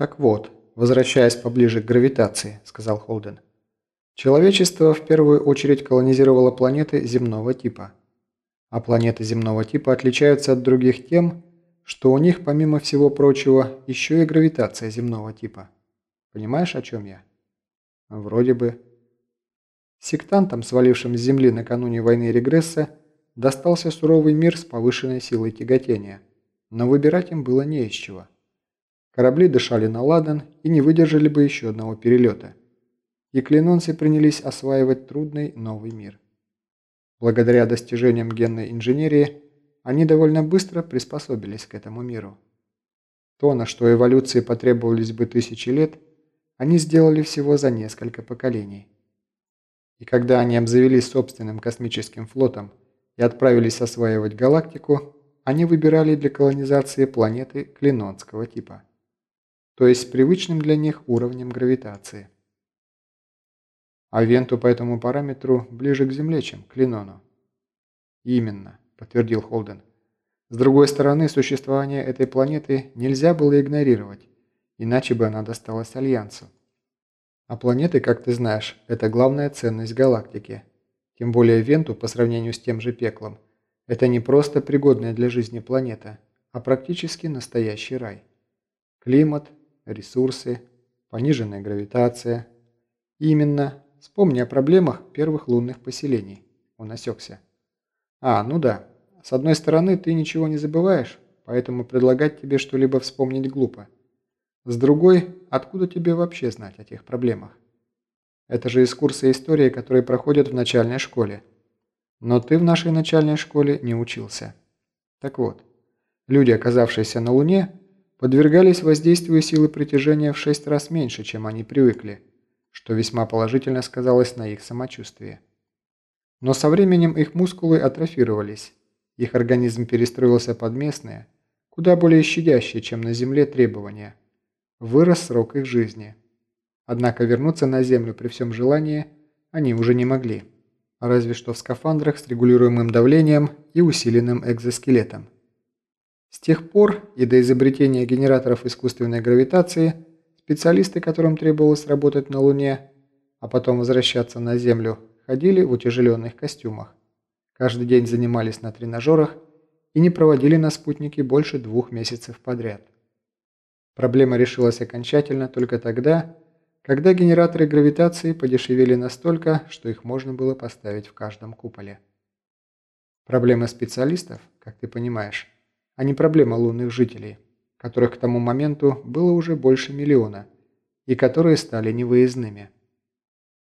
«Так вот, возвращаясь поближе к гравитации», – сказал Холден. «Человечество в первую очередь колонизировало планеты земного типа. А планеты земного типа отличаются от других тем, что у них, помимо всего прочего, еще и гравитация земного типа. Понимаешь, о чем я?» «Вроде бы». Сектантам, свалившим с Земли накануне войны регресса, достался суровый мир с повышенной силой тяготения, но выбирать им было не из чего. Корабли дышали на ладан и не выдержали бы еще одного перелета. И клинонцы принялись осваивать трудный новый мир. Благодаря достижениям генной инженерии, они довольно быстро приспособились к этому миру. То, на что эволюции потребовались бы тысячи лет, они сделали всего за несколько поколений. И когда они обзавелись собственным космическим флотом и отправились осваивать галактику, они выбирали для колонизации планеты клинонского типа то есть привычным для них уровнем гравитации. А Венту по этому параметру ближе к Земле, чем к Линону. Именно, подтвердил Холден. С другой стороны, существование этой планеты нельзя было игнорировать, иначе бы она досталась Альянсу. А планеты, как ты знаешь, это главная ценность галактики. Тем более Венту, по сравнению с тем же пеклом, это не просто пригодная для жизни планета, а практически настоящий рай. Климат, ресурсы, пониженная гравитация. Именно. Вспомни о проблемах первых лунных поселений. Он осекся. А, ну да. С одной стороны, ты ничего не забываешь, поэтому предлагать тебе что-либо вспомнить глупо. С другой, откуда тебе вообще знать о тех проблемах? Это же из курса истории, который проходят в начальной школе. Но ты в нашей начальной школе не учился. Так вот, люди, оказавшиеся на Луне, подвергались воздействию силы притяжения в шесть раз меньше, чем они привыкли, что весьма положительно сказалось на их самочувствии. Но со временем их мускулы атрофировались, их организм перестроился под местные, куда более щадящие, чем на Земле, требования. Вырос срок их жизни. Однако вернуться на Землю при всем желании они уже не могли, разве что в скафандрах с регулируемым давлением и усиленным экзоскелетом. С тех пор и до изобретения генераторов искусственной гравитации специалисты, которым требовалось работать на Луне, а потом возвращаться на Землю, ходили в утяжеленных костюмах. Каждый день занимались на тренажерах и не проводили на спутнике больше двух месяцев подряд. Проблема решилась окончательно только тогда, когда генераторы гравитации подешевели настолько, что их можно было поставить в каждом куполе. Проблема специалистов, как ты понимаешь, а не проблема лунных жителей, которых к тому моменту было уже больше миллиона, и которые стали невыездными.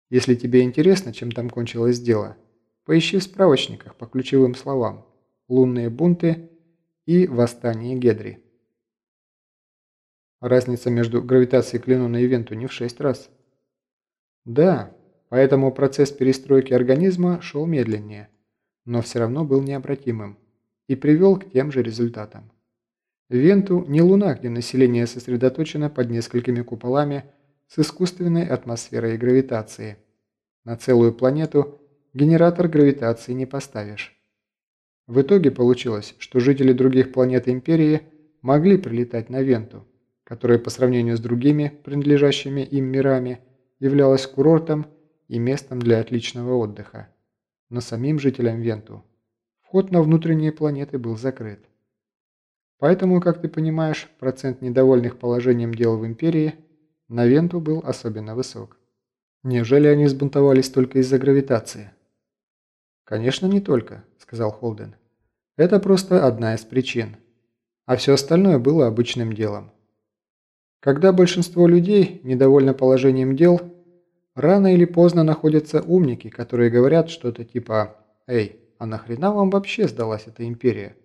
Если тебе интересно, чем там кончилось дело, поищи в справочниках по ключевым словам «лунные бунты» и «восстание Гедри». Разница между гравитацией Клинона и Венту не в шесть раз. Да, поэтому процесс перестройки организма шел медленнее, но все равно был необратимым и привел к тем же результатам. Венту не луна, где население сосредоточено под несколькими куполами с искусственной атмосферой гравитации. На целую планету генератор гравитации не поставишь. В итоге получилось, что жители других планет Империи могли прилетать на Венту, которая по сравнению с другими принадлежащими им мирами являлась курортом и местом для отличного отдыха. Но самим жителям Венту Вход на внутренние планеты был закрыт. Поэтому, как ты понимаешь, процент недовольных положением дел в Империи на Венту был особенно высок. Неужели они сбунтовались только из-за гравитации? «Конечно, не только», – сказал Холден. «Это просто одна из причин. А все остальное было обычным делом. Когда большинство людей недовольно положением дел, рано или поздно находятся умники, которые говорят что-то типа «Эй, а нахрена вам вообще сдалась эта империя,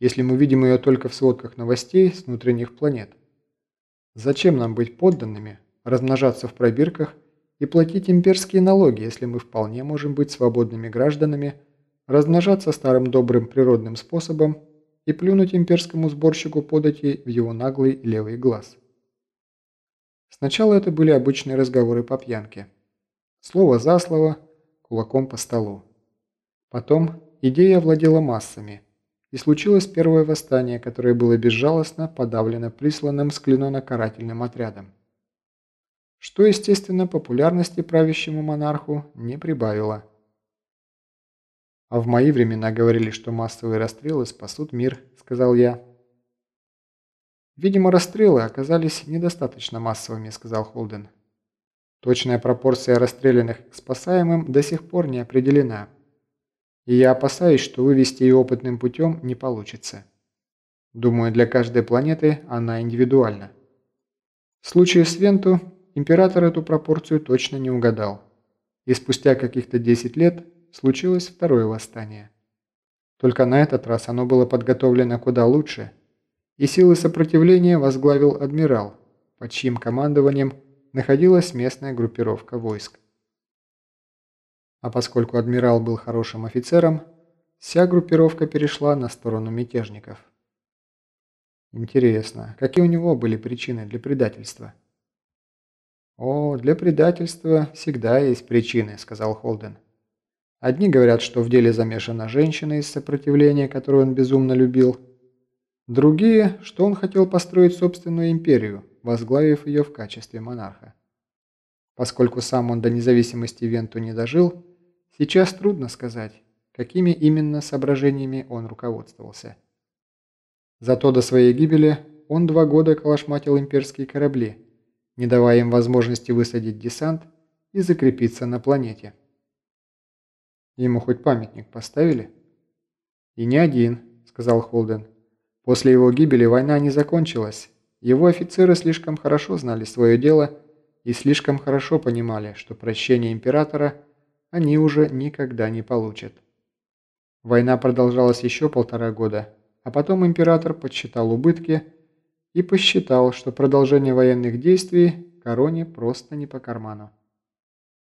если мы видим ее только в сводках новостей с внутренних планет? Зачем нам быть подданными, размножаться в пробирках и платить имперские налоги, если мы вполне можем быть свободными гражданами, размножаться старым добрым природным способом и плюнуть имперскому сборщику подати в его наглый левый глаз? Сначала это были обычные разговоры по пьянке. Слово за слово, кулаком по столу. Потом идея овладела массами, и случилось первое восстание, которое было безжалостно подавлено присланным с Клинона карательным Что, естественно, популярности правящему монарху не прибавило. «А в мои времена говорили, что массовые расстрелы спасут мир», — сказал я. «Видимо, расстрелы оказались недостаточно массовыми», — сказал Холден. «Точная пропорция расстрелянных к спасаемым до сих пор не определена. И я опасаюсь, что вывести ее опытным путем не получится. Думаю, для каждой планеты она индивидуальна. В случае с Венту император эту пропорцию точно не угадал. И спустя каких-то 10 лет случилось второе восстание. Только на этот раз оно было подготовлено куда лучше – и силы сопротивления возглавил адмирал, под чьим командованием находилась местная группировка войск. А поскольку адмирал был хорошим офицером, вся группировка перешла на сторону мятежников. Интересно, какие у него были причины для предательства? «О, для предательства всегда есть причины», — сказал Холден. «Одни говорят, что в деле замешана женщина из сопротивления, которую он безумно любил, Другие, что он хотел построить собственную империю, возглавив ее в качестве монарха. Поскольку сам он до независимости Венту не дожил, сейчас трудно сказать, какими именно соображениями он руководствовался. Зато до своей гибели он два года калашматил имперские корабли, не давая им возможности высадить десант и закрепиться на планете. Ему хоть памятник поставили? «И не один», — сказал Холден. После его гибели война не закончилась. Его офицеры слишком хорошо знали свое дело и слишком хорошо понимали, что прощение императора они уже никогда не получат. Война продолжалась еще полтора года, а потом император подсчитал убытки и посчитал, что продолжение военных действий короне просто не по карману.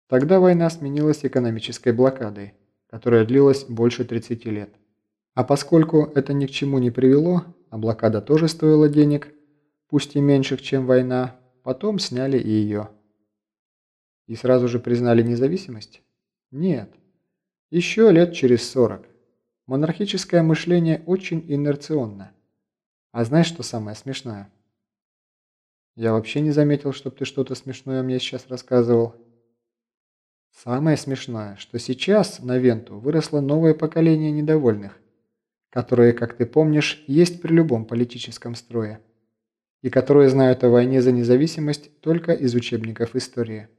Тогда война сменилась экономической блокадой, которая длилась больше 30 лет. А поскольку это ни к чему не привело, а блокада тоже стоила денег, пусть и меньших, чем война, потом сняли и ее. И сразу же признали независимость? Нет. Еще лет через 40. Монархическое мышление очень инерционно. А знаешь, что самое смешное? Я вообще не заметил, чтобы ты что-то смешное мне сейчас рассказывал. Самое смешное, что сейчас на Венту выросло новое поколение недовольных которые, как ты помнишь, есть при любом политическом строе, и которые знают о войне за независимость только из учебников истории.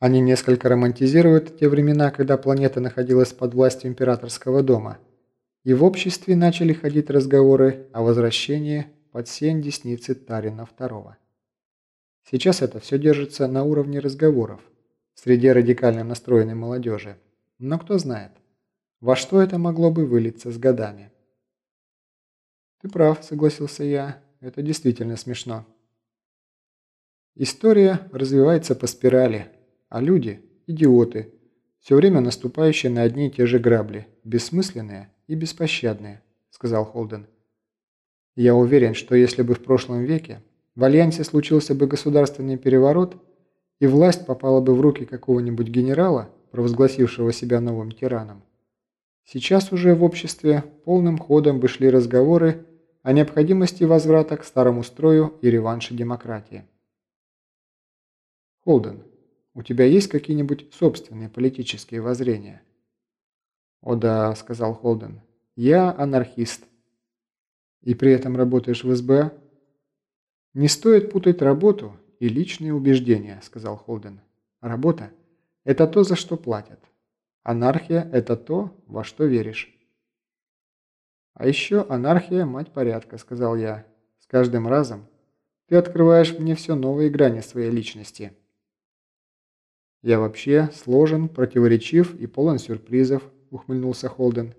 Они несколько романтизируют те времена, когда планета находилась под властью императорского дома, и в обществе начали ходить разговоры о возвращении под сень десницы Тарина II. Сейчас это все держится на уровне разговоров среди радикально настроенной молодежи, но кто знает, во что это могло бы вылиться с годами. «Ты прав», — согласился я. «Это действительно смешно». История развивается по спирали, а люди – идиоты, все время наступающие на одни и те же грабли, бессмысленные и беспощадные, сказал Холден. Я уверен, что если бы в прошлом веке в Альянсе случился бы государственный переворот, и власть попала бы в руки какого-нибудь генерала, провозгласившего себя новым тираном, сейчас уже в обществе полным ходом бы шли разговоры о необходимости возврата к старому строю и реванше демократии. Холден, у тебя есть какие-нибудь собственные политические воззрения? О да, сказал Холден, я анархист. И при этом работаешь в СБА? Не стоит путать работу и личные убеждения, сказал Холден. Работа – это то, за что платят. Анархия – это то, во что веришь. «А еще анархия – мать порядка», – сказал я. «С каждым разом ты открываешь мне все новые грани своей личности». «Я вообще сложен, противоречив и полон сюрпризов», – ухмыльнулся Холден.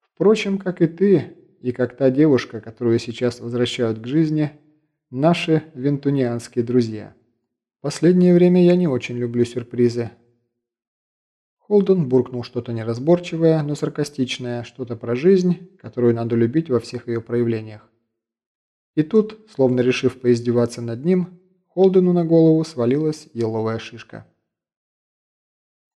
«Впрочем, как и ты, и как та девушка, которую сейчас возвращают к жизни, наши вентунианские друзья. Последнее время я не очень люблю сюрпризы, Холден буркнул что-то неразборчивое, но саркастичное, что-то про жизнь, которую надо любить во всех ее проявлениях. И тут, словно решив поиздеваться над ним, Холдену на голову свалилась еловая шишка.